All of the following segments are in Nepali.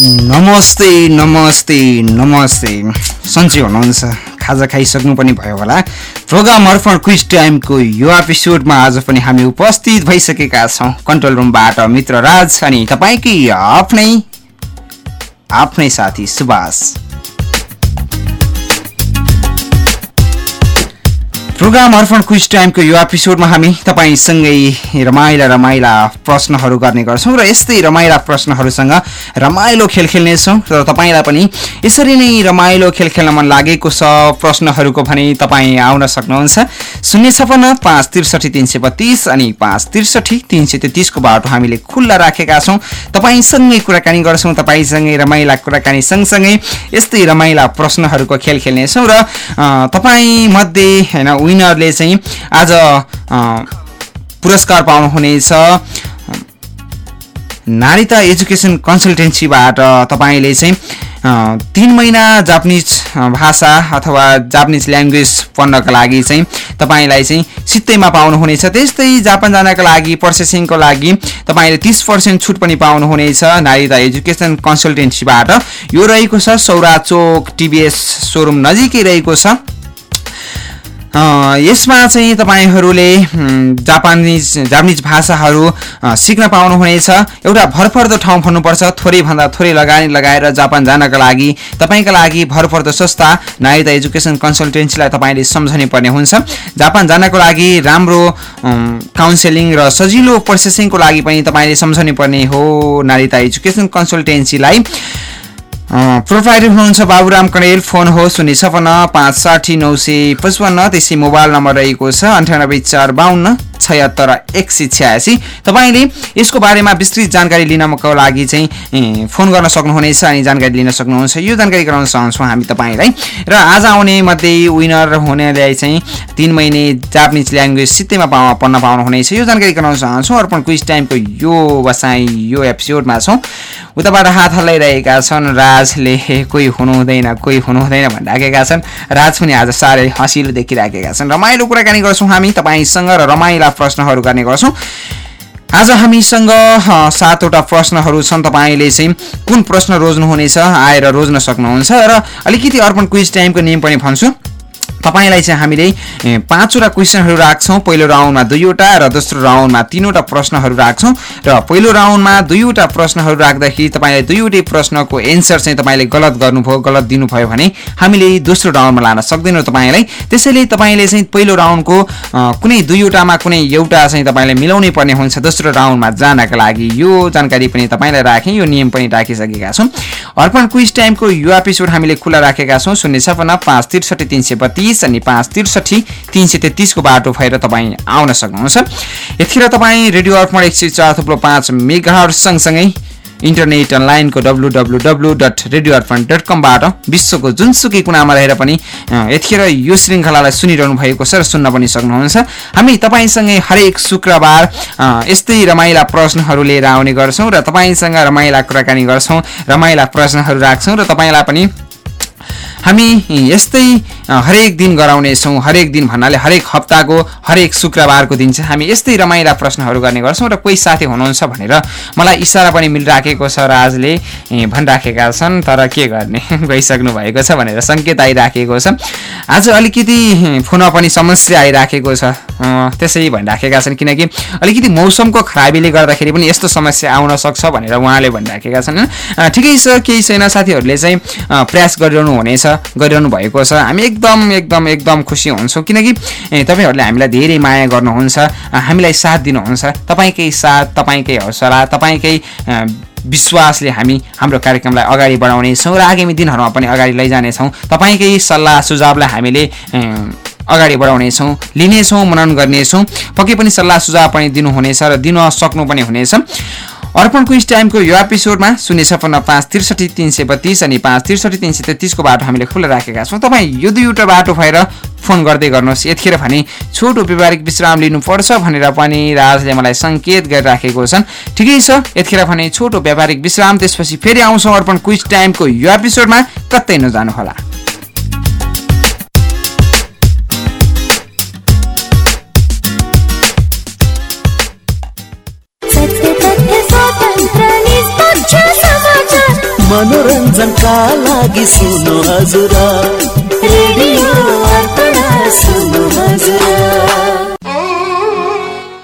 नमस्ते नमस्ते नमस्ते। सन्चै हुनुहुन्छ। खाजा खाइसक्नु पनि भयो होला। प्रोग्राम अर्पण क्विज टाइमको यो एपिसोडमा आज पनि हामी उपस्थित भइसकेका छौँ। कन्ट्रोल रुमबाट मित्र राज अनि तपाईँकै आफ्नै आफ्नै साथी सुभाष। प्रोग्राम अर्पण क्विज टाइमको यो एपिसोडमा हामी तपाईँसँगै रमाइला रमाइला प्रश्नहरू गर्ने गर्छौँ र यस्तै रमाइला प्रश्नहरूसँग रमाइलो खेल खेल्नेछौँ र तपाईँलाई पनि यसरी नै रमाइलो खेल खेल्न मन लागेको छ प्रश्नहरूको भने तपाईँ आउन सक्नुहुन्छ। शून्य छपन्न पाँच त्रिसठी तिन सय बत्तिस अनि पाँच त्रिसठी तिन सय तेत्तिसको बाटो हामीले खुल्ला राखेका छौँ। तपाईँसँगै कुराकानी गर्छौँ तपाईँसँगै रमाइला कुराकानी सँगसँगै यस्तै रमाइला प्रश्नहरूको खेल खेल्नेछौँ र तपाईँ मध्ये होइन विनरले चाहिँ आज पुरस्कार पाउनुहुनेछ। नारिता एजुकेसन कन्सल्टेन्सीबाट तपाईँले चाहिँ तिन महिना जापानिज भाषा अथवा जापानिज ल्याङ्ग्वेज पढ्नको लागि चाहिँ तपाईँलाई चाहिँ सित्तैमा पाउनुहुनेछ। त्यस्तै जापान जानको लागि प्रोसेसिङको लागि तपाईँले तिस पर्सेन्ट छुट पनि पाउनुहुनेछ नारिता एजुकेसन कन्सल्टेन्सीबाट। यो रहेको छ सौरा चोक टिबिएस सोरुम नजिकै रहेको छ। यसमा चाहिँ तपाईँहरूले जापानिज जापानिज भाषाहरू सिक्न पाउनुहुनेछ। एउटा भरपर्दो ठाउँ भन्नुपर्छ थोरैभन्दा थोरै लगानी लगाएर जापान जानका लागि तपाईँका लागि भरपर्दो संस्था नायता एजुकेसन कन्सल्टेन्सीलाई तपाईँले सम्झने पर्ने हुन्छ। जापान जानको लागि राम्रो काउन्सिलिङ र सजिलो प्रोसेसिङको लागि पनि तपाईँले सम्झने पर्ने हो नारिता एजुकेसन कन्सल्टेन्सीलाई। प्रोभाइडर हुनुहुन्छ बाबुराम कणेल फोन हो शून्य छपन्न पाँच साठी नौ सय पचपन्न त्यसै मोबाइल नम्बर रहेको छ अन्ठानब्बे चार बाहन्न छयत्तर एक सय छ्यासी। तपाईँले यसको बारेमा विस्तृत जानकारी लिनको लागि चाहिँ फोन गर्न सक्नुहुनेछ अनि जानकारी लिन सक्नुहुन्छ। यो जानकारी गराउन चाहन्छौँ हामी तपाईँलाई। र आज आउने मध्ये विनर हुनेलाई चाहिँ तिन महिने जापानिज ल्याङ्ग्वेज सित्तैमा पाउ पढ्न पाउनुहुनेछ। यो जानकारी गराउन चाहन्छौँ। अर्पण क्विज टाइमको यो बसाइ यो एपिसोडमा छौँ। उताबाट हात हल्लाइरहेका छन्। राजले कोही हुनु हुँदैन कोही हुनु हुँदैन भनिराखेका छन्। राज पनि आज साह्रै हँसिलो देखिराखेका छन्। रमाइलो कुराकानी गर्छौँ हामी तपाईँसँग र रमाइला प्रश्नहरू गर्ने गर्छौँ। आज हामीसँग सातवटा प्रश्नहरू छन्। तपाईँले चाहिँ कुन प्रश्न रोज्नुहुनेछ? आएर रोज्न सक्नुहुन्छ। र अलिकति अर्पण क्विज टाइमको नियम पनि भन्छु। तपाईँलाई चाहिँ हामीले पाँचवटा क्वेसनहरू राख्छौँ। पहिलो राउन्डमा दुईवटा र दोस्रो राउन्डमा तिनवटा प्रश्नहरू राख्छौँ। र पहिलो राउन्डमा दुईवटा प्रश्नहरू राख्दाखेरि तपाईँलाई दुईवटै प्रश्नको एन्सर चाहिँ तपाईँले गलत गर्नुभयो गलत दिनुभयो भने हामीले दोस्रो राउन्डमा लान सक्दैनौँ तपाईँलाई। त्यसैले तपाईँले चाहिँ पहिलो राउन्डको कुनै दुईवटामा कुनै एउटा चाहिँ तपाईँले मिलाउनै पर्ने हुन्छ। दोस्रो राउन्डमा जानका लागि यो जानकारी पनि तपाईँलाई राखेँ यो नियम पनि राखिसकेका छौँ। अर्पण क्विज टाइमको यो एपिसोड हामीले खुला राखेका छौँ। शून्य छपन्न पाँच त्रिसठी तिन सय बत्तिस। तिस अनि पाँच त्रिसठी तिन सय तेत्तिसको बाटो भएर तपाईँ आउन सक्नुहुन्छ। यतिखेर तपाईँ रेडियो अर्पण एक सय चार थुप्रो पाँच मेगाहरू सँगसँगै इन्टरनेट अनलाइनको W W W dot radio Arpan dot कमबाट विश्वको जुनसुकै कुनामा रहेर पनि यतिखेर यो श्रृङ्खलालाई सुनिरहनु भएको छ र सुन्न पनि सक्नुहुन्छ। हामी तपाईँसँगै हरेक शुक्रबार यस्तै रमाइला प्रश्नहरू लिएर आउने गर्छौँ र तपाईँसँग रमाइला कुराकानी गर्छौँ रमाइला प्रश्नहरू राख्छौँ र तपाईँलाई पनि हामी यस्तै हरेक दिन गराउनेछौँ हरेक दिन भन्नाले हरेक हप्ताको हरेक शुक्रबारको दिन चाहिँ हामी यस्तै रमाइला प्रश्नहरू गर्ने गर्छौँ र कोही साथी हुनुहुन्छ भनेर मलाई इसारा पनि मिलिराखेको छ राजले भनिराखेका छन् तर के गर्ने? गइसक्नु भएको छ भनेर सङ्केत आइराखेको छ। आज अलिकति फोनमा पनि समस्या आइराखेको छ। त्यसै भनिराखेका छन् किनकि अलिकति मौसमको खराबीले गर्दाखेरि पनि यस्तो समस्या आउन सक्छ भनेर उहाँले भनिराखेका छन्। ठिकै छ केही छैन साथीहरूले चाहिँ प्रयास गरिरहनु हुनेछ गरिरहनु भएको छ। हामी एकदम एकदम एकदम खुसी हुन्छौँ। किनकि तपाईँहरूले हामीलाई धेरै माया गर्नुहुन्छ हामीलाई साथ दिनुहुन्छ। तपाईँकै साथ तपाईँकै हौसला तपाईँकै विश्वासले हामी हाम्रो कार्यक्रमलाई अगाडि बढाउनेछौँ र आगामी दिनहरूमा पनि अगाडि लैजानेछौँ। तपाईँकै सल्लाह सुझावलाई हामीले अगाडि बढाउनेछौँ लिनेछौँ मनन गर्नेछौँ। पक्कै पनि सल्लाह सुझाव पनि दिनुहुनेछ र दिन सक्नु पनि हुनेछ। अर्पण क्विज टाइमको यो एपिसोडमा शून्य छपन्न पाँच त्रिसठी तिन सय बत्तिस अनि पाँच त्रिसठी तिन सय तेत्तिसको बाटो हामीले खुल्ला राखेका छौँ। तपाईँ यो दुईवटा बाटो भएर फोन गर्दै गर्नुहोस्। यतिखेर भने छोटो व्यावहारिक विश्राम लिनुपर्छ भनेर पनि राजले मलाई सङ्केत गरिराखेको छन्। ठिकै छ यतिखेर भने छोटो व्यावहारिक विश्राम त्यसपछि फेरि आउँछौँ अर्पण क्विज टाइमको यो एपिसोडमा। कतै नजानुहोला। मनोरञ्जनका लागि सुन्नु हजुर। रेडियो अर्पण सुन्नु हजुर।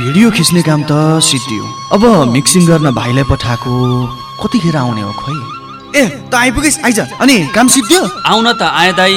भिडियो खिच्ने काम त सिद्धियो अब मिक्सिङ गर्न भाइलाई पठाएको कतिखेर आउने हो खोइ? ए त आइपुगेस् आइज। अनि काम सिद्धियो आउन त आए दाई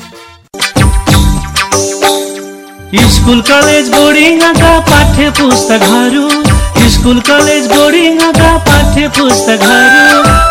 School college बोर्डिङका पाठ्य पुस्तकहरू स्कुल कलेज बोर्डिङका पाठ्य पुस्तकहरू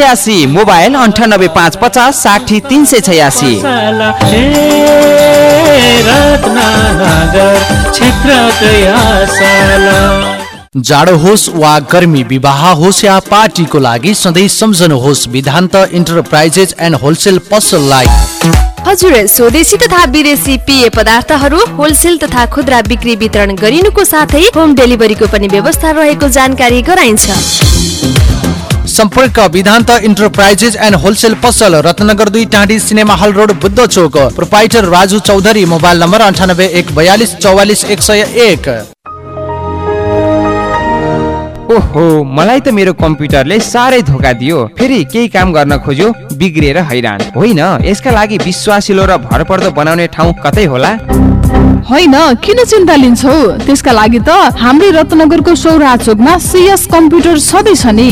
छयासी मोबाइल अन्ठानब्बे पाँच पचास साठी तिन सय छयासी। जाडो होस् वा गर्मी विवाह होस् या पार्टीको लागि सधैँ सम्झनुहोस् विधान्त इन्टरप्राइजेस एन्ड होलसेल पसललाई हजुर स्वदेशी तथा विदेशी पेय पदार्थहरू होलसेल तथा खुद्रा बिक्री वितरण गरिनुको साथै होम डेलिभरीको पनि व्यवस्था रहेको जानकारी गराइन्छ। सम्पर्क विधान्त इन्टरप्राइजेस एन्ड होलसेल पसल रत्नगर दुई टाँडी सिनेमा हल रोड बुद्ध चोक। Proprietor Raju Chaudhary mobile number अन्ठानब्बे एक बयालिस चौवालिस एक सय एक। ओहो मलाई त मेरो कम्प्युटरले साह्रै धोका दियो। फेरि केही काम गर्न खोज्यो बिग्रिएर हैरान। होइन यसका लागि विश्वासिलो र भरपर्दो बनाउने ठाउँ कतै होला? होइन किन चिन्ता लिन्छौ? त्यसका लागि त हाम्रै रत्नगरको सौरा चोकमा सिएस कम्प्युटर छँदैछ नि।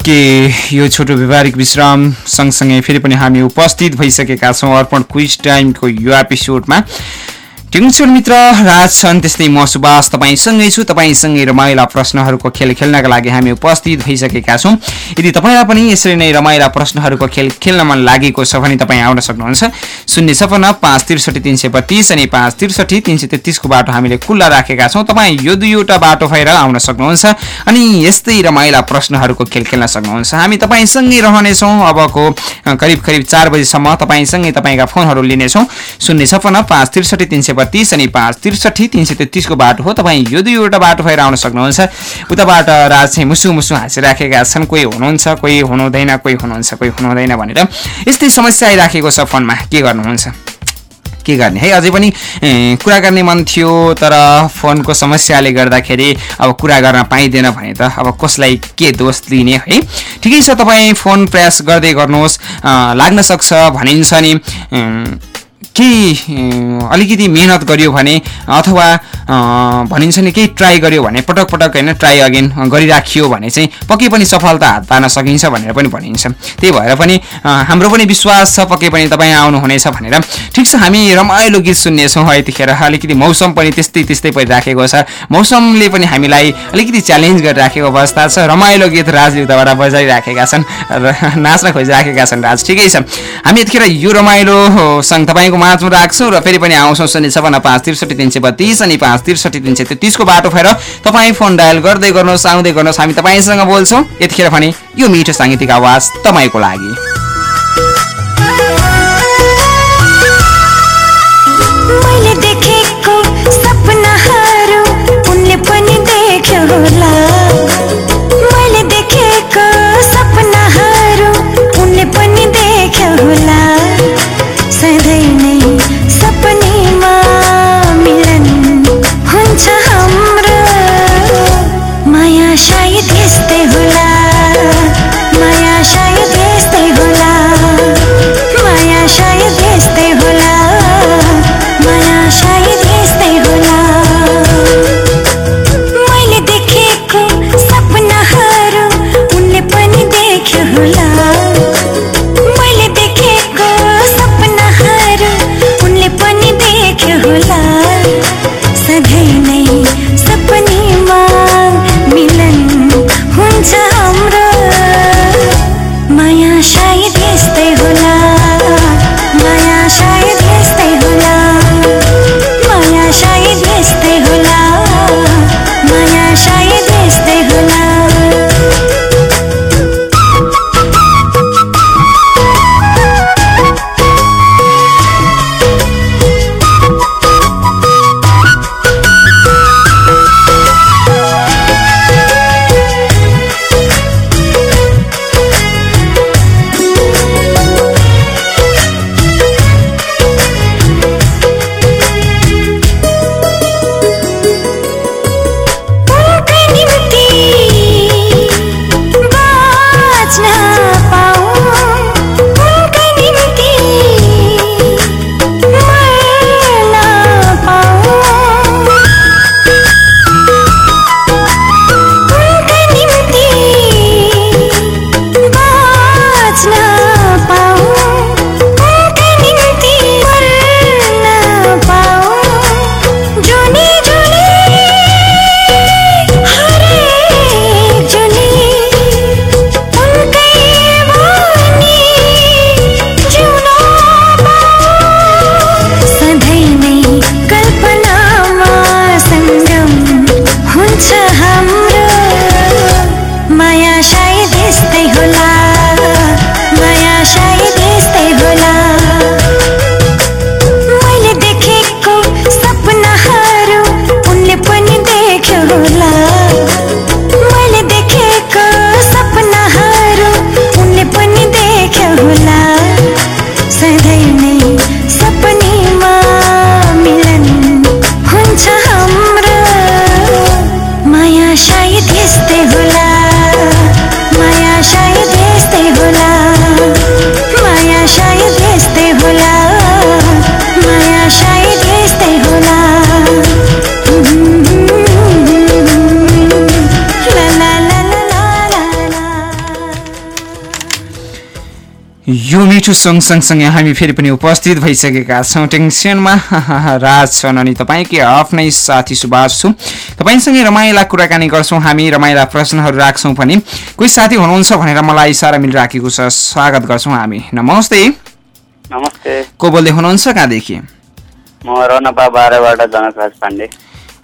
ओके यो छोटो व्यावहारिक विश्राम सँगसँगै फेरि पनि हामी उपस्थित भइसकेका छौँ अर्पण क्विज टाइमको यो एपिसोडमा टिङ्सुर मित्र राज छन् त्यस्तै म सुभाष तपाईँसँगै छु। तपाईँसँगै रमाइला प्रश्नहरूको खेल खेल्नका लागि हामी उपस्थित भइसकेका छौँ। यदि तपाईँलाई पनि यसरी नै रमाइला प्रश्नहरूको खेल खेल्न मन लागेको छ भने तपाईँ आउन सक्नुहुन्छ। शून्य छपन्न पाँच त्रिसठी तिन सय बत्तिस अनि पाँच त्रिसठी तिन सय तेत्तिसको बाटो हामीले खुल्ला राखेका छौँ। तपाईँ यो दुईवटा बाटो भएर आउन सक्नुहुन्छ अनि यस्तै रमाइला प्रश्नहरूको खेल खेल्न सक्नुहुन्छ। हामी तपाईँसँगै रहनेछौँ। अबको करिब करिब चार बजीसम्म तपाईँसँगै तपाईँका फोनहरू लिनेछौँ। शून्य छपन्न पाँच त्रिसठी तिन सय बत्तिस अनि पाँच त्रिसठी तिन सय तेत्तिसको बाटो हो। तपाईँ यो दुईवटा बाटो भएर आउन सक्नुहुन्छ। उताबाट राज चाहिँ मुसु मुसु हाँसिराखेका छन्। कोही हुनुहुन्छ कोही हुनुहुँदैन कोही हुनुहुन्छ कोही हुनुहुँदैन भनेर यस्तै समस्या आइराखेको छ फोनमा। के गर्नुहुन्छ? के गर्ने? है अझै पनि कुरा गर्ने मन थियो तर फोनको समस्याले गर्दाखेरि अब कुरा गर्न पाइँदैन भने त अब कसलाई के दोष दिने है? ठिकै छ तपाईँ फोन प्रयास गर्दै गर्नुहोस्। लाग्न सक्छ भनिन्छ नि। केही अलिकति मेहनत गरियो भने अथवा भनिन्छ नि केही ट्राई गरियो भने पटक पटक होइन ट्राई अगेन गरिराखियो भने चाहिँ पक्कै पनि सफलता हात पार्न सकिन्छ भनेर पनि भनिन्छ। त्यही भएर पनि हाम्रो पनि विश्वास छ पक्कै पनि तपाईँ आउनुहुनेछ भनेर। ठिक छ हामी रमाइलो गीत सुन्नेछौँ यतिखेर। अलिकति मौसम पनि त्यस्तै त्यस्तै परिराखेको छ। मौसमले पनि हामीलाई अलिकति च्यालेन्ज गरिराखेको अवस्था छ। रमाइलो गीत राजयुद्धबाट बजाइराखेका छन् र नाच्न खोजिराखेका छन् राज। ठिकै छ। हामी यतिखेर यो रमाइलो सँग तपाईँको माझमा राख्छौँ र फेरि पनि आउँछौँ शून्य छपन्न पाँच त्रिसठी तिन सय बत्तिस अनि पाँच त्रिसठी तिन सय तेत्तिसको बाटो भएर तपाईँ फोन डायल गर्दै गर्नुहोस् आउँदै गर्नुहोस् हामी तपाईँसँग बोल्छौँ। यतिखेर भने यो मिठो साङ्गीतिक आवाज तपाईँको लागि। यो मिठो सङ्ग सँगसँगै हामी फेरि पनि उपस्थित भइसकेका छौँ टेन्सनमा राज छन् अनि तपाईँकै आफ्नै साथी सुभाष छु। तपाईँसँगै रमाइला कुराकानी गर्छौँ हामी रमाइला प्रश्नहरू राख्छौँ पनि। कोही साथी हुनुहुन्छ भनेर मलाई इसारा मिलिराखेको छ। स्वागत गर्छौँ हामी। नमस्ते। नमस्ते। को बोल्दै हुनुहुन्छ कहाँदेखि? म रनपा बाह्रबाट जनकराज पाण्डे।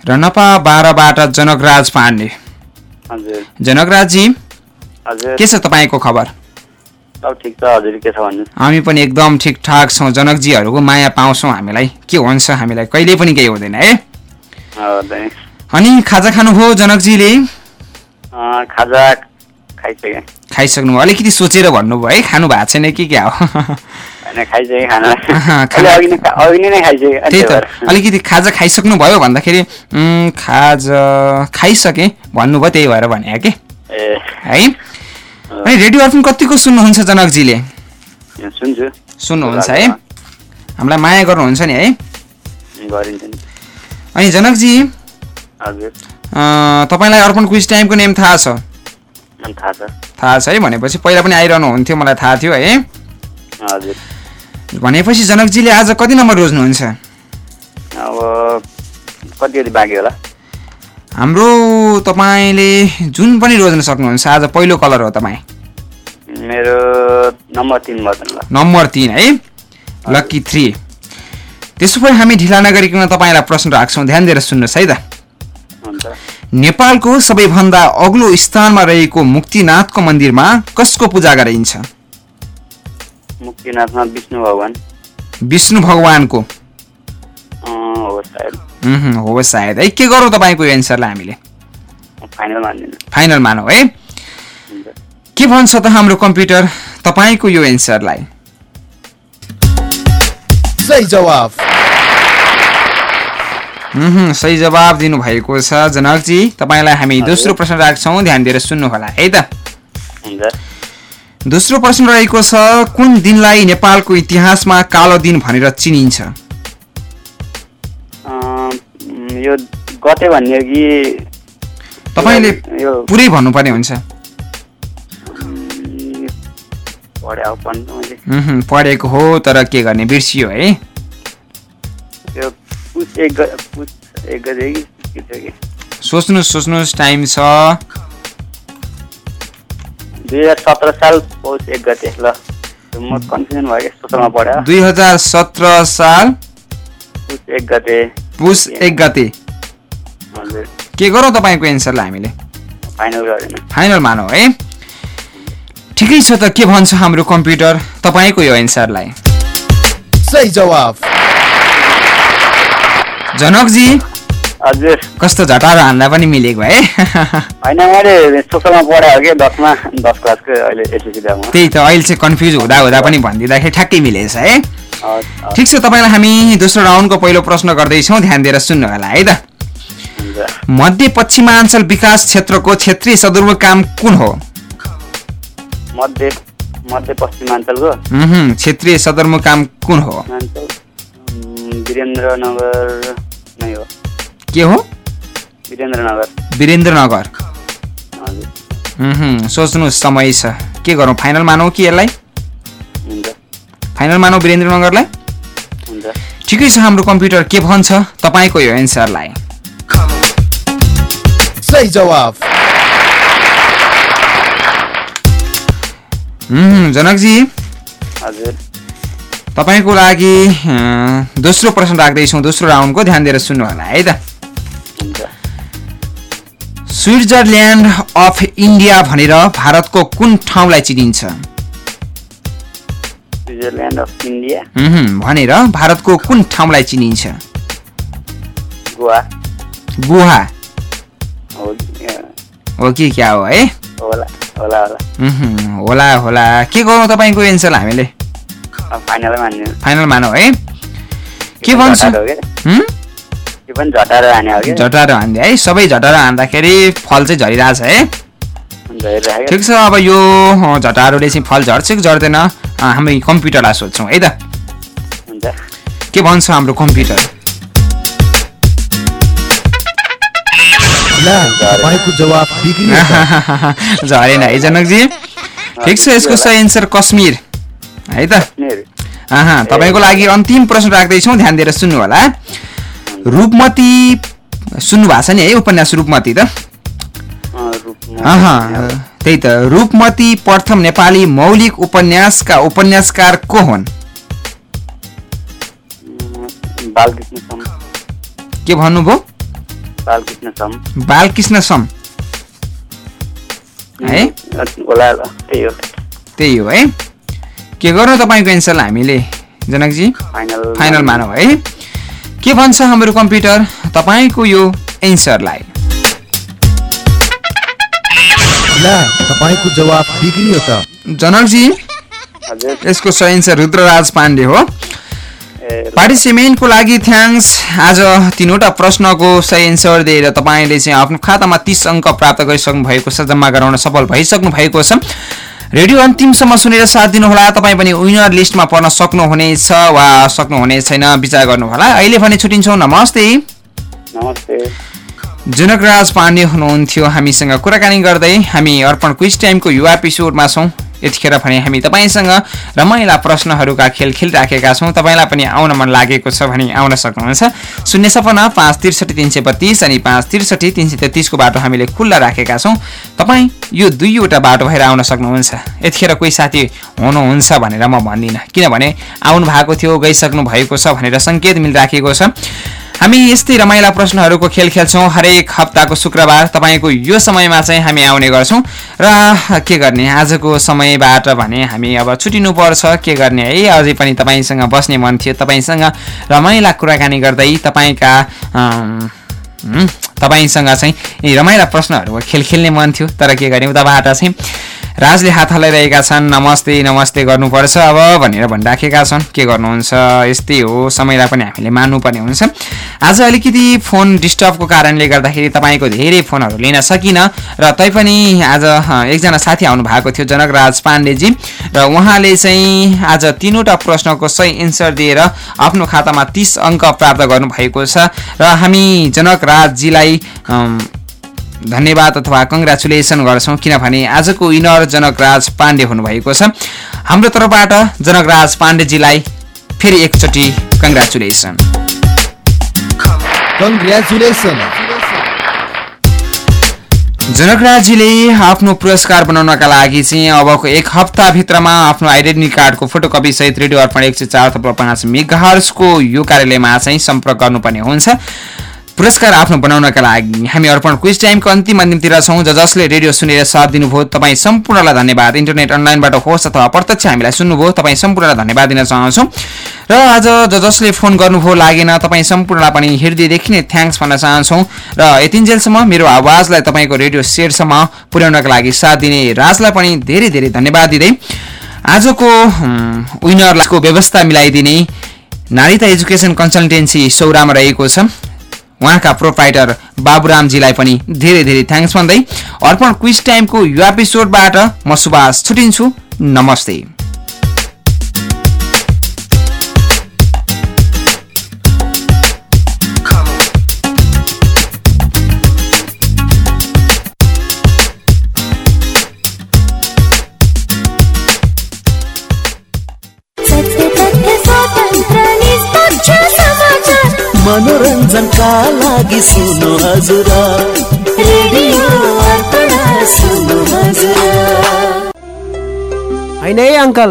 रनपा बाह्रबाट जनकराज पाण्डे। हजुर। जनकराजजी हजुर। के छ तपाईँको खबर? हामी पनि एकदम ठिकठाक छौँ। जनकजीहरूको माया पाउँछौँ हामीलाई। के हुन्छ हामीलाई? कहिले पनि केही हुँदैन है? अनि खाजा खानुभयो जनकजीले? खाजा खाइसक्नु अलिकति सोचेर भन्नुभयो है? खानु भएको छैन कि क्या हो? त्यही त। अलिकति खाजा खाइसक्नु भयो भन्दाखेरि खाजा खाइसकेँ। भन्नुभयो त्यही भएर भने कि? है? अनि रेडियो अर्पण कतिको सुन्नुहुन्छ जनकजीले? सुन्नुहुन्छ है? हामीलाई माया गर्नुहुन्छ नि है? अनि जनकजी तपाईँलाई अर्पण क्विज टाइमको नेम थाहा छ? थाहा छ। है? भनेपछि पहिला पनि आइरहनु हुन्थ्यो मलाई थाहा थियो है? भनेपछि जनकजीले आज कति नम्बर रोज्नुहुन्छ? अब कति कति बाँकी होला? हाम्रो तपाईँले जुन पनि रोज्न सक्नुहुन्छ आज पहिलो कलर हो तपाईँ? मेरो नम्बर तिन नम्बर तिन है? लक्की थ्री त्यसो भए हामी ढिला नगरिकन तपाईँलाई प्रश्न राख्छौँ। ध्यान दिएर सुन्नुहोस् है त नेपालको सबैभन्दा अग्लो स्थानमा रहेको मुक्तिनाथको मन्दिरमा कसको पूजा गरिन्छ? मुक्तिनाथमा विष्णु भगवान्। विष्णु भगवानको। हो सायद। हो के गरौँ तपाईँको यो एन्सरलाई हामीले? फाइनल मान्दिनँ। फाइनल मानौ है? के भन्छ त हाम्रो कम्प्युटर? तपाईँको यो एन्सरलाई। सही जवाब सही जवाब दिनुभएको छ जनकजी तपाईँलाई हामी दोस्रो प्रश्न राख्छौँ ध्यान दिएर सुन्नु होला है त? दोस्रो प्रश्न रहेको छ कुन दिनलाई नेपालको इतिहासमा कालो दिन भनेर चिनिन्छ? यो गते भन्ने हो कि तपाईँले यो पुरै भन्नुपर्ने हुन्छ। पढेको हो तर के गर्ने बिर्सियो है। कि सोच्नुहोस् सोच्नुहोस् टाइम छ। दुई हजार सत्र साल पौष एक गते ल। म कन्फ्युजन भयो कि सोचलमा पढ्यो। दुई हजार सत्र साल? एक गते। पुस एक गते। के गरौँ तपाईँको एन्सरलाई हामीले? फाइनल गरेन। फाइनल मानौ है? ठिकै छ त के भन्छ हाम्रो कम्प्युटर? तपाईँको यो एन्सरलाई। सही जवाब जनकजी हजुर। कस्तो झटारो हान्दा पनि मिलेको है? होइन मैले सोसलमा पढायो हो कि? दसमा दस क्लासको अहिले त्यही त अहिले चाहिँ कन्फ्युज हुँदा हुँदा पनि भनिदिँदाखेरि ठ्याक्कै मिलेछ है। ठिक छ तपाईँलाई हामी दोस्रो राउन्डको पहिलो प्रश्न गर्दैछौँ। ध्यान दिएर सुन्नु होला है त? मध्य पश्चिमाञ्चल विकास क्षेत्रको क्षेत्रीय सदरमुकाम कुन हो? मध्य मध्य पश्चिमाञ्चलको उहुँ, क्षेत्रीय सदरमुकाम कुन हो? अञ्चल उम्, वीरेन्द्रनगर नै हो। के हो? वीरेन्द्रनगर। सोच्नुहोस् समय छ। के गरौँ फाइनल मानौ कि यसलाई? हुन्छ। फाइनल मानौ वीरेन्द्रनगरलाई हुन्छ। ठिकै छ हाम्रो कम्प्युटर के भन्छ? तपाईँको यो एन्सरलाई। सही जवाब उहुँ, जनकजी। हजुर। तपाईँको लागि दोस्रो प्रश्न राख्दैछौँ। दोस्रो राउन्डको ध्यान दिएर सुन्नु होला है त। हुन्छ। स्विट्जरल्यान्ड अफ इन्डिया भनेर भारतको कुन ठाउँलाई चिनिन्छ? भनेर भारतको कुन ठाउँलाई चिनिन्छ? गुहा हो हो कि क्या हो है? होला होला होला। उहुँ, होला होला। के गरौँ तपाईँको एन्सर हामीले? फाइनलै मानौ है? के भन्छ? झटारो हो क्या। हुँ? सबै झटारो हान्दाखेरि फल चाहिँ झरिरहेछ है? ठिक छ अब यो अँ, झटारोले चाहिँ फल झर्छ कि झर्दैन? हामी कम्प्युटरलाई सोध्छौँ है त? के भन्छ हाम्रो कम्प्युटर। झरेन है जनकजी। ठिक छ यसको सही एन्सर कश्मीर है त? तपाईँको लागि अन्तिम प्रश्न राख्दैछौँ ध्यान दिएर सुन्नु होला रूपमती सुन्नु भएको छ नि है उपन्यास रूपमती त? त्यही त। रूपमती प्रथम नेपाली मौलिक उपन्यासका उपन्यासकार को हुन्? के भन्नुभयो? बालकृष्ण सम। है? त्यही हो। हो के गर्नु तपाईँको एन्सरलाई हामीले जनकजी? फाइनल फाइनल मानौ है? के भन्छ हाम्रो कम्प्युटर? तपाईँको यो एन्सरलाई। ला तपाईँको जवाब बिग्रियो त। जनकजी यसको सही एन्सर रुद्रराज पाण्डे हो। पार्टिसिपेन्टको लागि थ्याङ्क्स। आज तिनवटा प्रश्नको सही एन्सर दिएर तपाईँले चाहिँ आफ्नो खातामा तिस अङ्क प्राप्त गरिसक्नु भएको छ जम्मा गराउन सफल भइसक्नु भएको छ। रेडियो अन्तिमसम्म सुनेर साथ दिनुहोला। तपाईँ पनि विनर लिस्टमा पर्न सक्नुहुनेछ वा सक्नुहुने छैन विचार गर्नुहोला। अहिले भने छुट्टिन्छौँ। नमस्ते। नमस्ते। जनकराज पाण्डे हुनुहुन्थ्यो हामीसँग कुराकानी गर्दै। हामी अर्पण क्विज टाइमको युवा एपिसोडमा छौँ। यतिखेर भने हामी तपाईँसँग रमाइला प्रश्नहरूका खेल खेलिराखेका छौँ। तपाईँलाई पनि आउन मन लागेको छ भने आउन सक्नुहुन्छ। शून्य सपन्न पाँच त्रिसठी तिन सय बत्तिस अनि पाँच त्रिसठी तिन सय तेत्तिसको बाटो हामीले खुल्ला राखेका छौँ। तपाईँ यो दुईवटा बाटो भएर आउन सक्नुहुन्छ। यतिखेर कोही साथी हुनुहुन्छ भनेर म भन्दिनँ। किनभने आउनु भएको थियो गइसक्नु भएको छ भनेर सङ्केत मिलिराखेको छ। हामी यस्तै रमाइला प्रश्नहरूको खेल खेल्छौँ हरेक हप्ताको शुक्रबार। तपाईँको यो समयमा चाहिँ हामी आउने गर्छौँ। र के गर्ने? आजको समयबाट भने हामी अब छुटिनु पर्छ के गर्ने? है अझै पनि तपाईँसँग बस्ने मन थियो। तपाईँसँग रमाइला कुराकानी गर्दै तपाईँका तपाईँसँग चाहिँ रमाइला प्रश्नहरूको खेल खेल्ने मन थियो। तर के गर्ने? उताबाट चाहिँ राजले हात हलाइरहेका छन्। नमस्ते नमस्ते गर्नुपर्छ अब भनेर भनिराखेका छन्। के गर्नुहुन्छ? यस्तै हो। समयलाई पनि हामीले मान्नुपर्ने हुन्छ। आज अलिकति फोन डिस्टर्बको कारणले गर्दाखेरि तपाईँको धेरै फोनहरू लिन सकिनँ र तैपनि आज एकजना साथी आउनु भएको थियो जनकराज पाण्डेजी। र उहाँले चाहिँ आज तिनवटा प्रश्नको सही एन्सर दिएर आफ्नो खातामा तिस अङ्क प्राप्त गर्नुभएको छ। र हामी जनकराजजीलाई धन्यवाद अथवा कङ्ग्रेचुलेसन गर्छौँ किनभने आजको विनर जनकराज पाण्डे हुनुभएको छ। हाम्रो तर्फबाट जनकराज पाण्डेजीलाई फेरि एकचोटि कङ्ग्रेचुलेसन जनकराजजीले आफ्नो पुरस्कार बनाउनका लागि चाहिँ अबको एक हप्ताभित्रमा आफ्नो आइडेन्टिटी कार्डको फोटोकपी सहित रेडियो अर्पण एक सय चार थप्लो पाँच मेगाहर्सको यो कार्यालयमा चाहिँ सम्पर्क गर्नुपर्ने हुन्छ। पुरस्कार आफ्नो बनाउनका लागि हामी अर्पण क्विज टाइमको अन्तिम अन्तिमतिर छौँ ज जसले रेडियो सुनेर साथ दिनुभयो तपाईँ सम्पूर्णलाई धन्यवाद। इन्टरनेट अनलाइनबाट होस् अथवा प्रत्यक्ष हामीलाई सुन्नुभयो तपाईँ सम्पूर्णलाई धन्यवाद दिन चाहन्छौँ। र आज ज जसले फोन गर्नुभयो लागेन तपाईँ सम्पूर्णलाई पनि हृदयदेखि नै थ्याङ्क्स भन्न चाहन्छौँ। र यतिन्जेलसम्म मेरो आवाजलाई तपाईँको रेडियो सेटसम्म पुर्याउनका लागि साथ दिने राजलाई पनि धेरै धेरै धन्यवाद दिँदै आजको विनरको व्यवस्था मिलाइदिने नारिता एजुकेसन कन्सल्टेन्सी सौरामा रहेको छ। उहाँका प्रोप्राइटर बाबुरामजीलाई पनि धेरै धेरै थ्याङ्क्स भन्दै अर्पण क्विज टाइमको यो एपिसोडबाट म सुभाष छुटिन्छु। नमस्ते। मनोरञ्जनका लागि सुन्नु हजुर। होइन है अङ्कल?